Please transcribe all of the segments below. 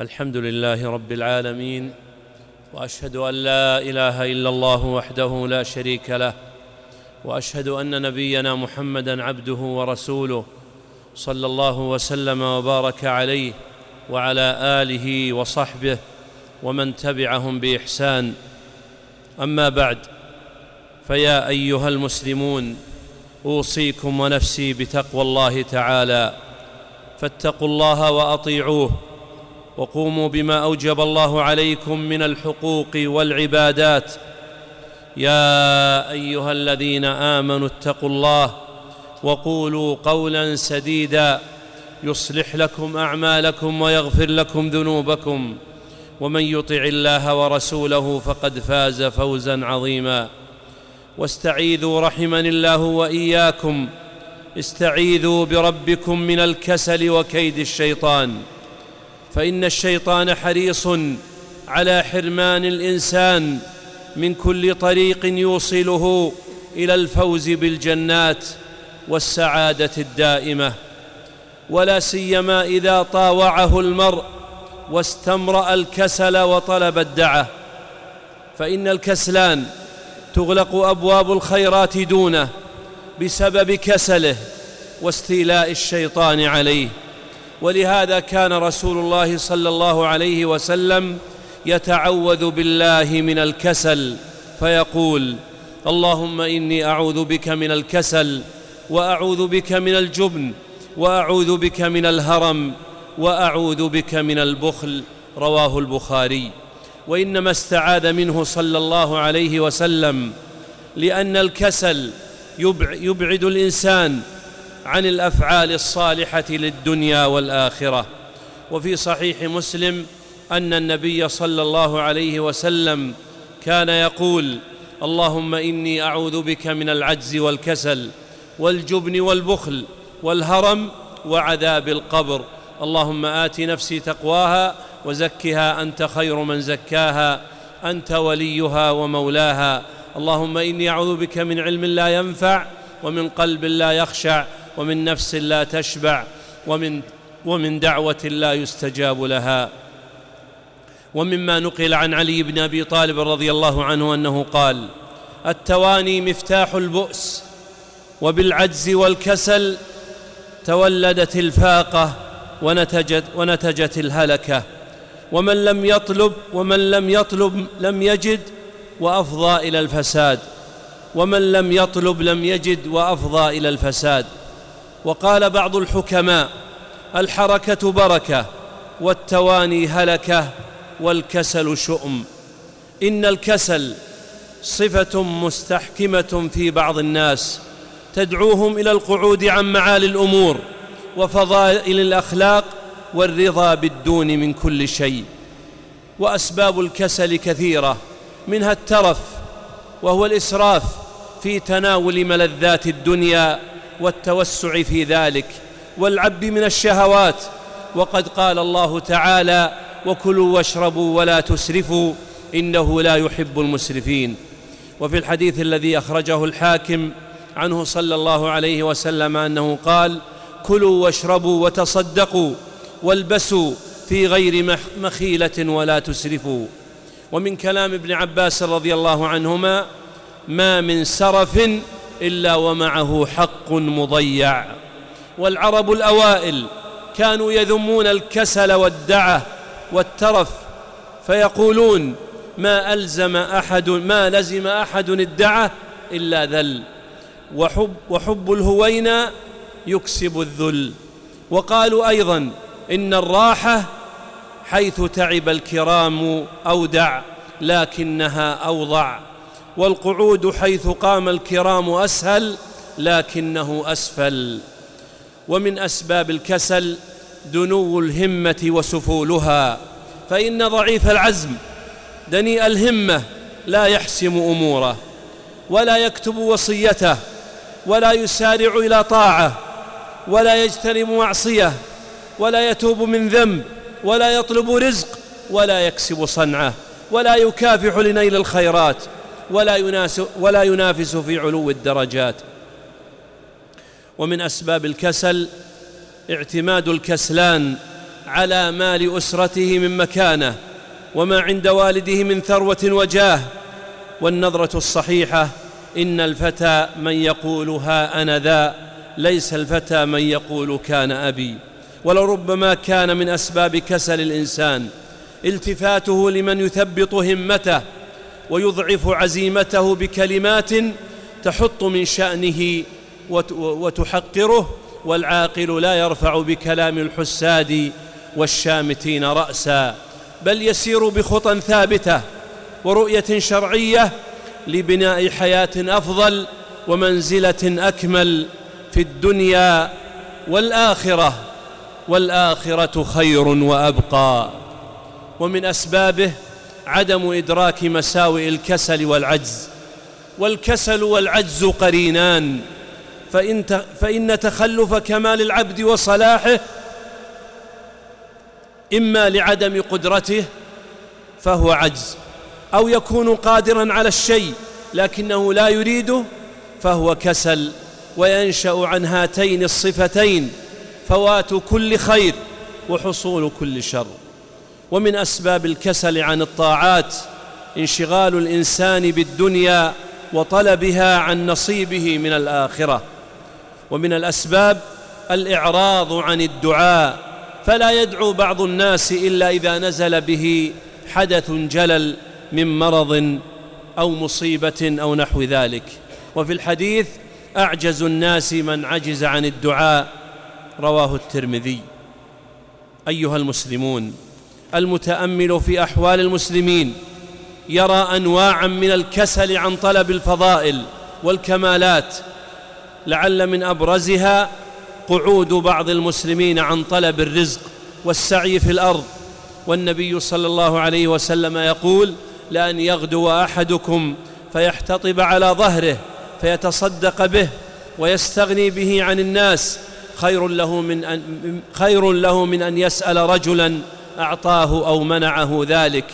الحمد لله رب العالمين وأشهد أن لا إله إلا الله وحده لا شريك له وأشهد أن نبينا محمدا عبده ورسوله صلى الله وسلم وبارك عليه وعلى آله وصحبه ومن تبعهم بإحسان. أما بعد فيا أيها المسلمون أوصيكم ونفسي بتقوى الله تعالى فاتقوا الله وأطيعوه وقوموا بما أوجب الله عليكم من الحقوق والعبادات. يا أيها الذين آمنوا اتقوا الله وقولوا قولا سديدا. يصلح لكم أعمالكم ويغفر لكم ذنوبكم. ومن يطع الله ورسوله فقد فاز فوزا عظيما. واستعيذوا رحمني الله وإياكم. استعيذوا بربكم من الكسل وكيد الشيطان. فإن الشيطان حريص على حرمان الإنسان من كل طريق يوصله إلى الفوز بالجنات والسعادة الدائمة. ولا سيما إذا طاوعه المرء واستمرأ الكسل وطلب الدعة. فإن الكسلان تغلق أبواب الخيرات دونه بسبب كسله واستيلاء الشيطان عليه. ولهذا كان رسول الله صلى الله عليه وسلم يتعوذ بالله من الكسل فيقول اللهم إني أعوذ بك من الكسل وأعوذ بك من الجبن وأعوذ بك من الهرم وأعوذ بك من البخل رواه البخاري وإنما استعاذ منه صلى الله عليه وسلم لأن الكسل يبعد الإنسان عن الأفعال الصالحة للدنيا والآخرة. وفي صحيح مسلم أن النبي صلى الله عليه وسلم كان يقول اللهم إني أعوذ بك من العجز والكسل والجبن والبخل والهرم وعذاب القبر. اللهم آت نفسي تقواها وزكها أنت خير من زكاها أنت وليها ومولاها. اللهم إني أعوذ بك من علم لا ينفع ومن قلب لا يخشع ومن نفس لا تشبع ومن ومن دعوة لا يستجاب لها. ومما نقل عن علي بن أبي طالب رضي الله عنه أنه قال التواني مفتاح البؤس وبالعجز والكسل تولدت الفاقة ونتجت, ونتجت الهلكة. ومن لم يطلب ومن لم يطلب لم يجد وأفضى إلى الفساد. ومن لم يطلب لم يجد وأفضى إلى الفساد. وقال بعض الحكماء الحركة بركة والتواني هلكة والكسل شؤم. إن الكسل صفة مستحكمة في بعض الناس تدعوهم إلى القعود عن معالي الأمور وفضائل الأخلاق والرضا بالدون من كل شيء. وأسباب الكسل كثيرة منها الترف وهو الإسراف في تناول ملذات الدنيا والتوسع في ذلك والعب من الشهوات. وقد قال الله تعالى وكلوا واشربوا ولا تسرفوا إنه لا يحب المسرفين. وفي الحديث الذي أخرجه الحاكم عنه صلى الله عليه وسلم أنه قال كلوا واشربوا وتصدقوا والبسوا في غير مخيلة ولا تسرفوا. ومن كلام ابن عباس رضي الله عنهما ما من سرف إلا ومعه حق مضيع. والعرب الأوائل كانوا يذمون الكسل والدعة والترف فيقولون ما ألزم أحد ما لزم أحد الدعة إلا ذل وحب وحب الهوينه يكسب الذل. وقالوا أيضا إن الراحة حيث تعب الكرام أودع لكنها أوضع. والقعود حيث قام الكرام أسهل لكنه أسفل. ومن أسباب الكسل دنو الهمة وسفولها فإن ضعيف العزم دنيء الهمة لا يحسم أموره ولا يكتب وصيته ولا يسارع إلى طاعة ولا يجتنب معصية ولا يتوب من ذنب ولا يطلب رزق ولا يكسب صنعه ولا يكافح لنيل الخيرات. ولا ولا ينافس في علو الدرجات. ومن أسباب الكسل اعتماد الكسلان على مال أسرته من مكانه وما عند والده من ثروة وجاه. والنظرة الصحيحة إن الفتى من يقول ها أنا ذا ليس الفتى من يقول كان أبي. ولربما كان من أسباب كسل الإنسان التفاته لمن يثبط همته ويضعف عزيمته بكلمات تحط من شأنه وتحقره والعاقل لا يرفع بكلام الحساد والشامتين رأسا بل يسير بخطى ثابتة ورؤية شرعية لبناء حياة أفضل ومنزلة أكمل في الدنيا والآخرة والآخرة خير وأبقى. ومن أسبابه عدم إدراك مساوئ الكسل والعجز. والكسل والعجز قرينان. فإن, فإن تخلف كمال العبد وصلاحه إما لعدم قدرته فهو عجز. أو يكون قادرا على الشيء لكنه لا يريده فهو كسل. وينشأ عن هاتين الصفتين فوات كل خير وحصول كل شر. ومن أسباب الكسل عن الطاعات انشغال الإنسان بالدنيا وطلبها عن نصيبه من الآخرة. ومن الأسباب الإعراض عن الدعاء فلا يدعو بعض الناس إلا إذا نزل به حدث جلل من مرض أو مصيبة أو نحو ذلك. وفي الحديث أعجز الناس من عجز عن الدعاء. رواه الترمذي. أيها المسلمون المتأمل في أحوال المسلمين يرى أنواعا من الكسل عن طلب الفضائل والكمالات لعل من أبرزها قعود بعض المسلمين عن طلب الرزق والسعي في الأرض. والنبي صلى الله عليه وسلم يقول لأن يغدو أحدكم فيحتطب على ظهره فيتصدق به ويستغني به عن الناس خير له من أن خير له من أن يسأل رجلا أعطاه أو منعه ذلك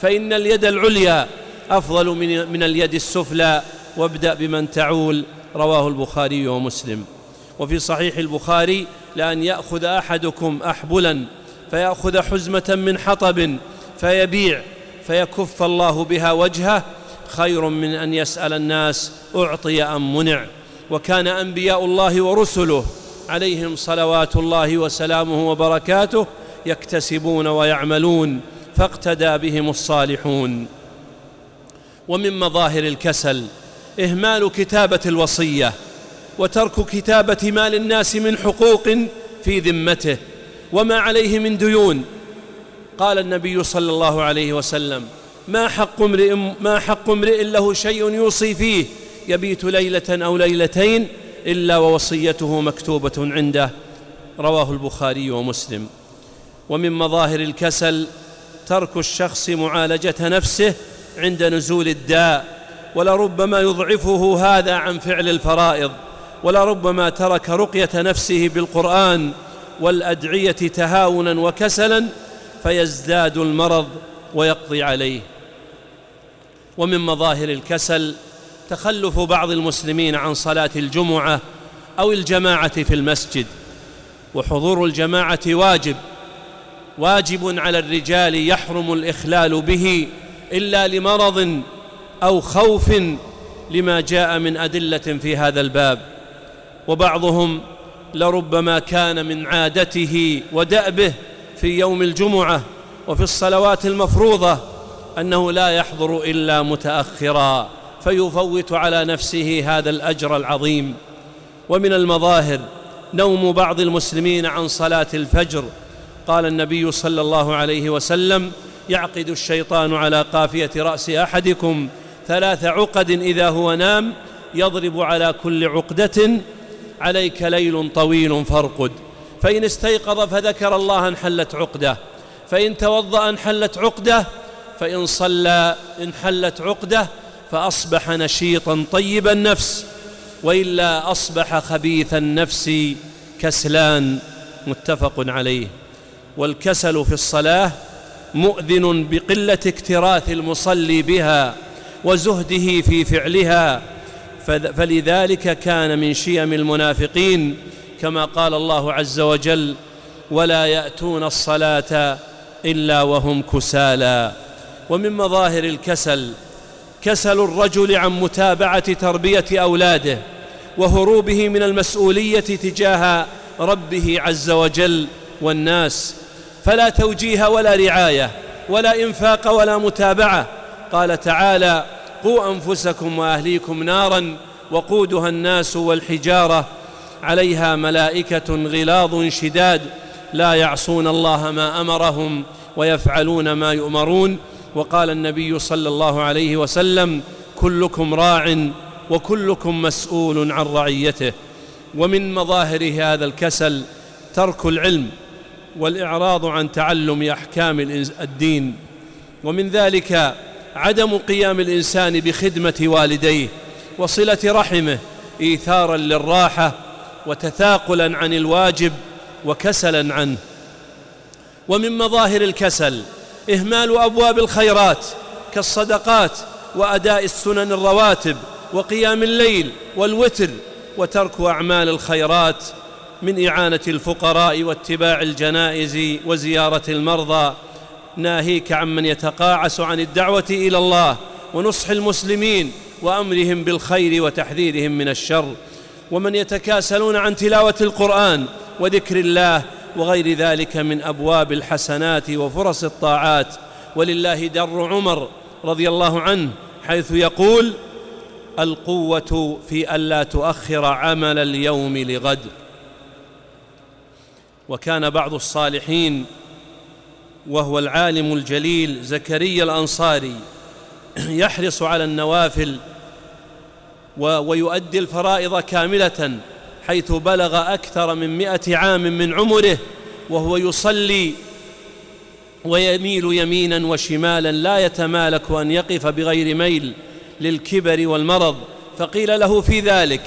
فإن اليد العليا أفضل من من اليد السفلى وابدأ بمن تعول رواه البخاري ومسلم. وفي صحيح البخاري لأن يأخذ أحدكم أحبلا فيأخذ حزمة من حطب فيبيع فيكف الله بها وجهه خير من أن يسأل الناس أعطي أم منع؟ وكان أنبياء الله ورسله عليهم صلوات الله وسلامه وبركاته يكتسبون ويعملون فاقتدى بهم الصالحون. ومن مظاهر الكسل إهمال كتابة الوصية وترك كتابة مال الناس من حقوق في ذمته وما عليه من ديون. قال النبي صلى الله عليه وسلم ما حق امرئ ما حق امرئ له شيء يوصي فيه يبيت ليلة أو ليلتين إلا ووصيته مكتوبة عنده. رواه البخاري ومسلم. ومن مظاهر الكسل ترك الشخص معالجة نفسه عند نزول الداء ولربما يضعفه هذا عن فعل الفرائض ولربما ترك رقية نفسه بالقرآن والأدعية تهاونا وكسلا فيزداد المرض ويقضي عليه. ومن مظاهر الكسل تخلف بعض المسلمين عن صلاة الجمعة أو الجماعة في المسجد وحضور الجماعة واجب واجب على الرجال يحرم الإخلال به إلا لمرض أو خوف لما جاء من أدلة في هذا الباب. وبعضهم لربما كان من عادته ودأبه في يوم الجمعة وفي الصلوات المفروضة أنه لا يحضر إلا متأخرا فيفوت على نفسه هذا الأجر العظيم. ومن المظاهر نوم بعض المسلمين عن صلاة الفجر قال النبي صلى الله عليه وسلم يعقد الشيطان على قافية رأس أحدكم ثلاث عقد إذا هو نام يضرب على كل عقدة عليك ليل طويل فارقد. فإن استيقظ فذكر الله انحلت عقدة فإن توضأ انحلت عقدة فإن صلى انحلت عقدة فأصبح نشيطا طيب النفس وإلا أصبح خبيث النفس كسلان. متفق عليه. والكسل في الصلاة مؤذن بقلة اكتراث المصلي بها وزهده في فعلها فلذلك كان من شيم المنافقين كما قال الله عز وجل ولا يأتون الصلاة إلا وهم كسالى ومن مظاهر الكسل كسل الرجل عن متابعة تربية أولاده وهروبه من المسؤولية تجاه ربه عز وجل والناس. فلا توجيه ولا رعاية ولا إنفاق ولا متابعة. قال تعالى قوا أنفسكم وأهليكم نارا وقودها الناس والحجارة عليها ملائكة غلاظ شداد لا يعصون الله ما أمرهم ويفعلون ما يؤمرون. وقال النبي صلى الله عليه وسلم كلكم راع وكلكم مسؤول عن رعيته. ومن مظاهر هذا الكسل ترك العلم والإعراض عن تعلم أحكام الدين. ومن ذلك عدم قيام الإنسان بخدمة والديه وصلة رحمه إيثارا للراحة وتثاقلا عن الواجب وكسلا عنه. ومن مظاهر الكسل إهمال أبواب الخيرات كالصدقات وأداء السنن الرواتب وقيام الليل والوتر وترك أعمال الخيرات من إعانة الفقراء واتباع الجنائز وزيارة المرضى. ناهيك عمن يتقاعس عن الدعوة إلى الله ونصح المسلمين وأمرهم بالخير وتحذيرهم من الشر. ومن يتكاسلون عن تلاوة القرآن وذكر الله وغير ذلك من أبواب الحسنات وفرص الطاعات. ولله در عمر رضي الله عنه حيث يقول القوة في ألا تؤخر عمل اليوم لغد. وكان بعض الصالحين وهو العالم الجليل زكريا الأنصاري يحرص على النوافل ويؤدي الفرائض كاملة حيث بلغ أكثر من مائه عام من عمره وهو يصلي ويميل يمينا وشمالا لا يتمالك أن يقف بغير ميل للكبر والمرض فقيل له في ذلك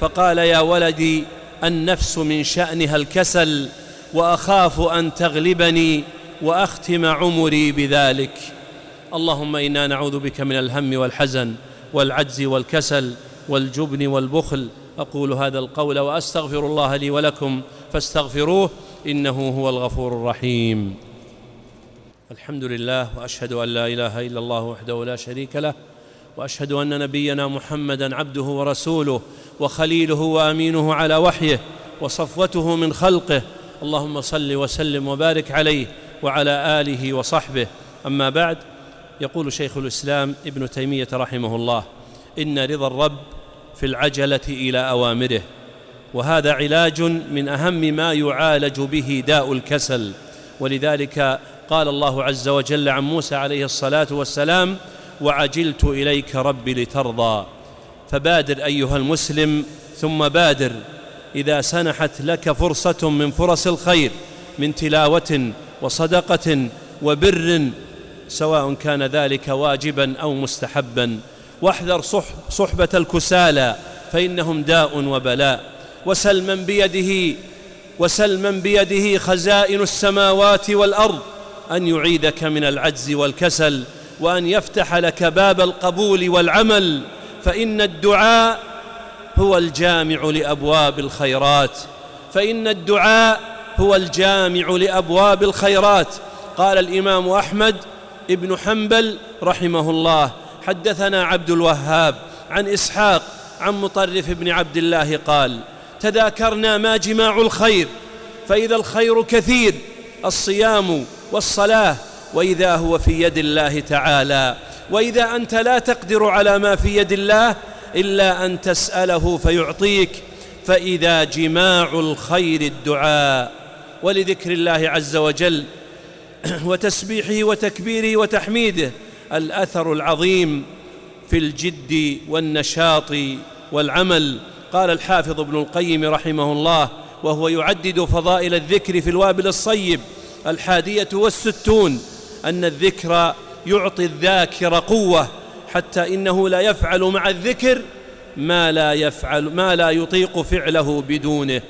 فقال يا ولدي النفس من شأنها الكسل وأخاف أن تغلبني وأختم عمري بذلك. اللهم إنا نعوذ بك من الهم والحزن والعجز والكسل والجبن والبخل. أقول هذا القول وأستغفر الله لي ولكم فاستغفروه إنه هو الغفور الرحيم. الحمد لله وأشهد أن لا إله إلا الله وحده لا شريك له وأشهد أن نبينا محمدا عبده ورسوله وخليله وأمينه على وحيه وصفوته من خلقه. اللهم صل وسلم وبارك عليه وعلى آله وصحبه. أما بعد يقول شيخ الإسلام ابن تيمية رحمه الله إن رضا الرب في العجلة إلى أوامره. وهذا علاج من أهم ما يعالج به داء الكسل. ولذلك قال الله عز وجل عن موسى عليه الصلاة والسلام وعجلت إليك رب لترضى. فبادر أيها المسلم ثم بادر. إذا سنحت لك فرصة من فرص الخير من تلاوة وصدقة وبر سواء كان ذلك واجبا أو مستحبا. واحذر صحبة الكسالى فإنهم داء وبلاء. وسل من بيده وسل من بيده خزائن السماوات والأرض أن يعيدك من العجز والكسل. وأن يفتح لك باب القبول والعمل فإن الدعاء هو الجامع لأبواب الخيرات. فإن الدعاء هو الجامع لأبواب الخيرات. قال الإمام أحمد ابن حنبل رحمه الله حدثنا عبد الوهاب عن إسحاق عن مطرف بن عبد الله قال تذاكرنا ما جماع الخير فإذا الخير كثير الصيام والصلاة وإذا هو في يد الله تعالى. وإذا أنت لا تقدر على ما في يد الله إلا أن تسأله فيعطيك. فإذا جماع الخير الدعاء. ولذكر الله عز وجل وتسبيحه وتكبيره وتحميده. الأثر العظيم في الجد والنشاط والعمل. قال الحافظ ابن القيم رحمه الله وهو يعدد فضائل الذكر في الوابل الصيب. الحادية والستون. أن الذكر يعطي الذاكر قوة حتى إنه لا يفعل مع الذكر ما لا يفعل ما لا يطيق فعله بدونه.